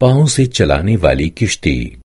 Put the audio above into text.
पाँव से चलाने वाली किश्ती।